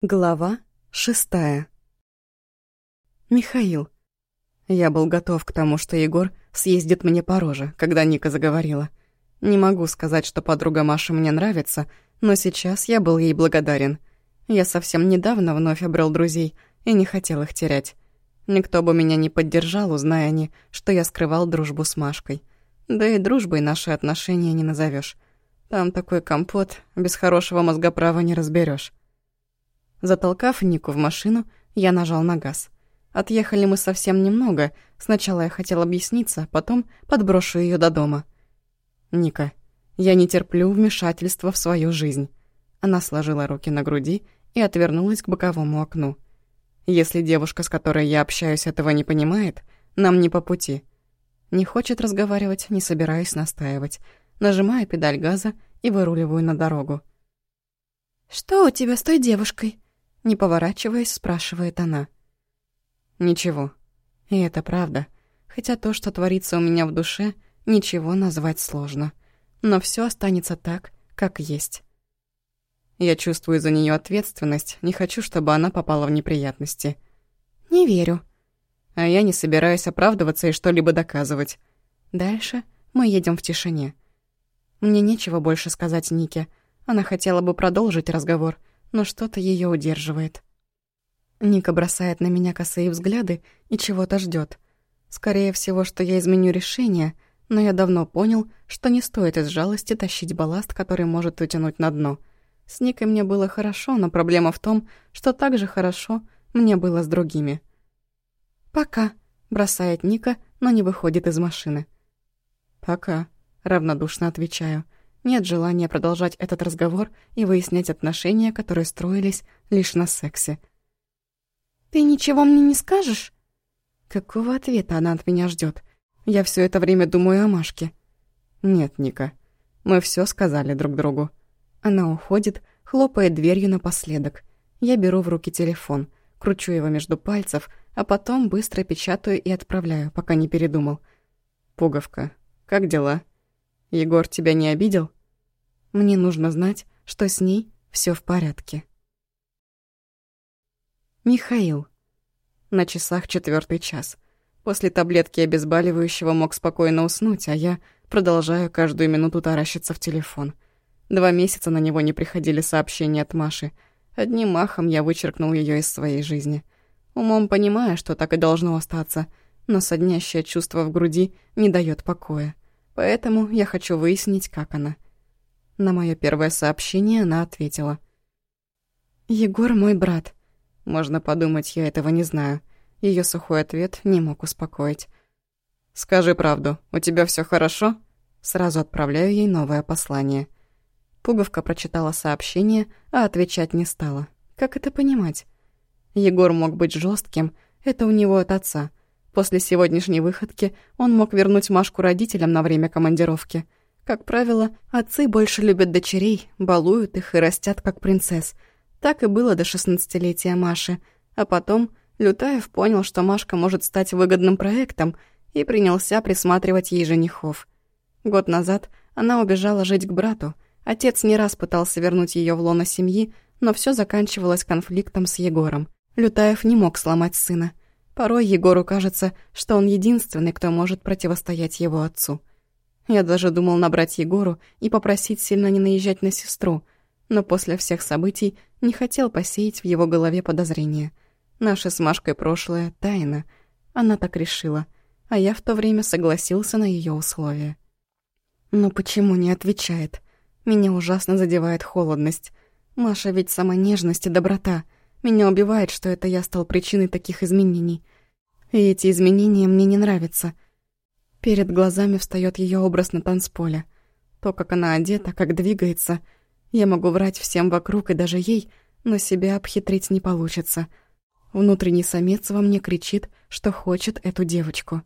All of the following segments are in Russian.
Глава шестая. Михаил. Я был готов к тому, что Егор съездит мне по роже, когда Ника заговорила. Не могу сказать, что подруга Маша мне нравится, но сейчас я был ей благодарен. Я совсем недавно вновь обрел друзей и не хотел их терять. Никто бы меня не поддержал, узная они, что я скрывал дружбу с Машкой. Да и дружбой наши отношения не назовешь. Там такой компот, без хорошего мозгоправа не разберешь. Затолкав Нику в машину, я нажал на газ. Отъехали мы совсем немного. Сначала я хотел объясниться, потом подброшу ее до дома. «Ника, я не терплю вмешательства в свою жизнь». Она сложила руки на груди и отвернулась к боковому окну. «Если девушка, с которой я общаюсь, этого не понимает, нам не по пути». Не хочет разговаривать, не собираюсь настаивать. Нажимаю педаль газа и выруливаю на дорогу. «Что у тебя с той девушкой?» Не поворачиваясь, спрашивает она. Ничего. И это правда. Хотя то, что творится у меня в душе, ничего назвать сложно. Но все останется так, как есть. Я чувствую за нее ответственность, не хочу, чтобы она попала в неприятности. Не верю. А я не собираюсь оправдываться и что-либо доказывать. Дальше мы едем в тишине. Мне нечего больше сказать Нике. Она хотела бы продолжить разговор, но что-то ее удерживает. Ника бросает на меня косые взгляды и чего-то ждет. Скорее всего, что я изменю решение, но я давно понял, что не стоит из жалости тащить балласт, который может утянуть на дно. С Никой мне было хорошо, но проблема в том, что так же хорошо мне было с другими. «Пока», — бросает Ника, но не выходит из машины. «Пока», — равнодушно отвечаю. Нет желания продолжать этот разговор и выяснять отношения, которые строились лишь на сексе. «Ты ничего мне не скажешь?» Какого ответа она от меня ждет? Я все это время думаю о Машке. Нет, Ника, мы все сказали друг другу. Она уходит, хлопает дверью напоследок. Я беру в руки телефон, кручу его между пальцев, а потом быстро печатаю и отправляю, пока не передумал. «Пуговка, как дела?» Егор тебя не обидел? Мне нужно знать, что с ней все в порядке. Михаил. На часах четвертый час. После таблетки обезболивающего мог спокойно уснуть, а я продолжаю каждую минуту таращиться в телефон. Два месяца на него не приходили сообщения от Маши. Одним махом я вычеркнул ее из своей жизни. Умом понимая, что так и должно остаться, но соднящее чувство в груди не дает покоя. Поэтому я хочу выяснить, как она. На мое первое сообщение она ответила. «Егор мой брат». Можно подумать, я этого не знаю. Ее сухой ответ не мог успокоить. «Скажи правду, у тебя все хорошо?» Сразу отправляю ей новое послание. Пуговка прочитала сообщение, а отвечать не стала. Как это понимать? Егор мог быть жестким, это у него от отца. После сегодняшней выходки он мог вернуть Машку родителям на время командировки. Как правило, отцы больше любят дочерей, балуют их и растят как принцесс. Так и было до шестнадцатилетия Маши. А потом Лютаев понял, что Машка может стать выгодным проектом, и принялся присматривать ей женихов. Год назад она убежала жить к брату. Отец не раз пытался вернуть ее в лоно семьи, но все заканчивалось конфликтом с Егором. Лютаев не мог сломать сына. Порой Егору кажется, что он единственный, кто может противостоять его отцу. Я даже думал набрать Егору и попросить сильно не наезжать на сестру, но после всех событий не хотел посеять в его голове подозрения. Наше с Машкой прошлое — тайна. Она так решила, а я в то время согласился на ее условия. Но почему не отвечает? Меня ужасно задевает холодность. Маша ведь сама нежность и доброта — меня убивает, что это я стал причиной таких изменений. И эти изменения мне не нравятся. Перед глазами встает ее образ на танцполе. То, как она одета, как двигается. Я могу врать всем вокруг и даже ей, но себя обхитрить не получится. Внутренний самец во мне кричит, что хочет эту девочку.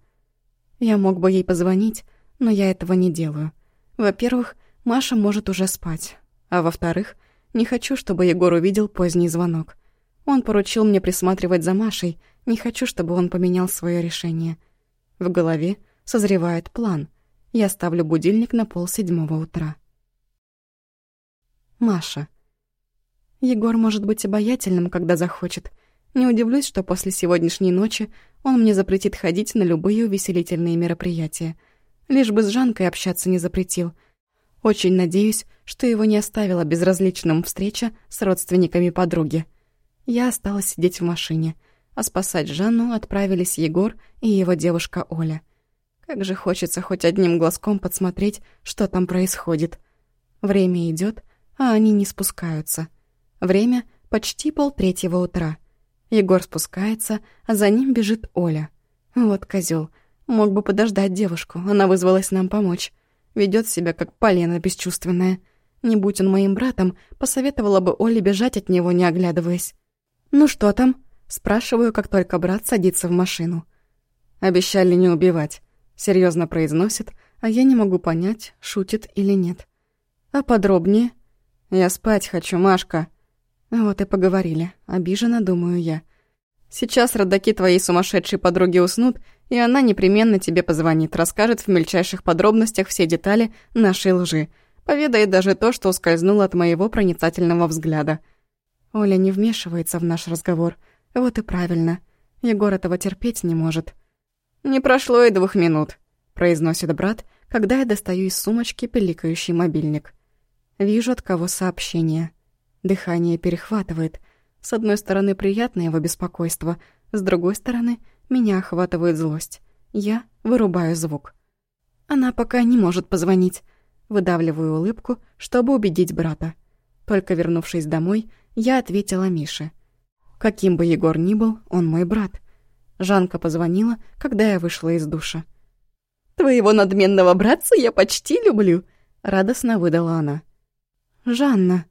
Я мог бы ей позвонить, но я этого не делаю. Во-первых, Маша может уже спать. А во-вторых, не хочу, чтобы Егор увидел поздний звонок. Он поручил мне присматривать за Машей, не хочу, чтобы он поменял свое решение. В голове созревает план. Я ставлю будильник на полседьмого утра. Маша. Егор может быть обаятельным, когда захочет. Не удивлюсь, что после сегодняшней ночи он мне запретит ходить на любые увеселительные мероприятия. Лишь бы с Жанкой общаться не запретил. Очень надеюсь, что его не оставила безразличным встреча с родственниками подруги. Я осталась сидеть в машине, а спасать Жанну отправились Егор и его девушка Оля. Как же хочется хоть одним глазком подсмотреть, что там происходит. Время идет, а они не спускаются. Время почти полтретьего утра. Егор спускается, а за ним бежит Оля. Вот козел. Мог бы подождать девушку, она вызвалась нам помочь. Ведет себя как полено бесчувственная. Не будь он моим братом, посоветовала бы Оле бежать от него, не оглядываясь. «Ну что там?» — спрашиваю, как только брат садится в машину. «Обещали не убивать», — серьезно произносит, а я не могу понять, шутит или нет. «А подробнее?» «Я спать хочу, Машка». Вот и поговорили. Обижена, думаю я. Сейчас родаки твоей сумасшедшей подруги уснут, и она непременно тебе позвонит, расскажет в мельчайших подробностях все детали нашей лжи. Поведает даже то, что ускользнуло от моего проницательного взгляда. Оля не вмешивается в наш разговор. Вот и правильно. Егор этого терпеть не может. «Не прошло и двух минут», — произносит брат, когда я достаю из сумочки пиликающий мобильник. Вижу, от кого сообщение. Дыхание перехватывает. С одной стороны, приятное его беспокойство, с другой стороны, меня охватывает злость. Я вырубаю звук. Она пока не может позвонить. Выдавливаю улыбку, чтобы убедить брата. Только вернувшись домой, я ответила Мише. Каким бы Егор ни был, он мой брат. Жанка позвонила, когда я вышла из душа. «Твоего надменного братца я почти люблю», — радостно выдала она. «Жанна».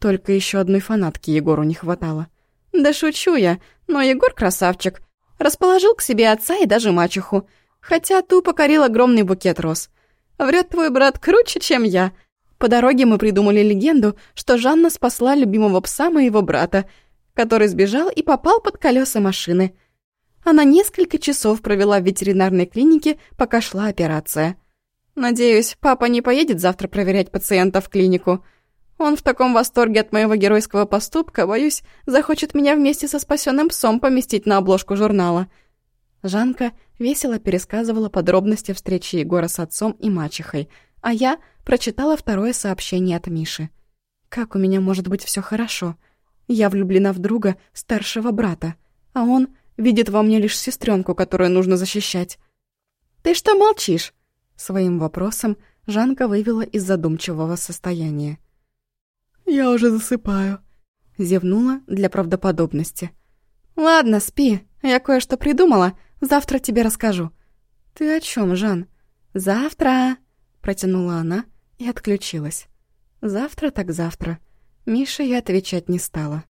Только еще одной фанатки Егору не хватало. «Да шучу я, но Егор красавчик. Расположил к себе отца и даже мачеху. Хотя ту покорил огромный букет роз. Врет твой брат круче, чем я. По дороге мы придумали легенду, что Жанна спасла любимого пса моего брата, который сбежал и попал под колеса машины. Она несколько часов провела в ветеринарной клинике, пока шла операция. Надеюсь, папа не поедет завтра проверять пациента в клинику. Он в таком восторге от моего геройского поступка, боюсь, захочет меня вместе со спасенным псом поместить на обложку журнала. Жанка весело пересказывала подробности встречи Егора с отцом и мачехой, а я прочитала второе сообщение от Миши. «Как у меня может быть все хорошо? Я влюблена в друга старшего брата, а он видит во мне лишь сестренку, которую нужно защищать». «Ты что молчишь?» Своим вопросом Жанка вывела из задумчивого состояния. «Я уже засыпаю», — зевнула для правдоподобности. «Ладно, спи, я кое-что придумала, завтра тебе расскажу». «Ты о чем, Жан?» «Завтра», — протянула она и отключилась. «Завтра так завтра». Мише я отвечать не стала.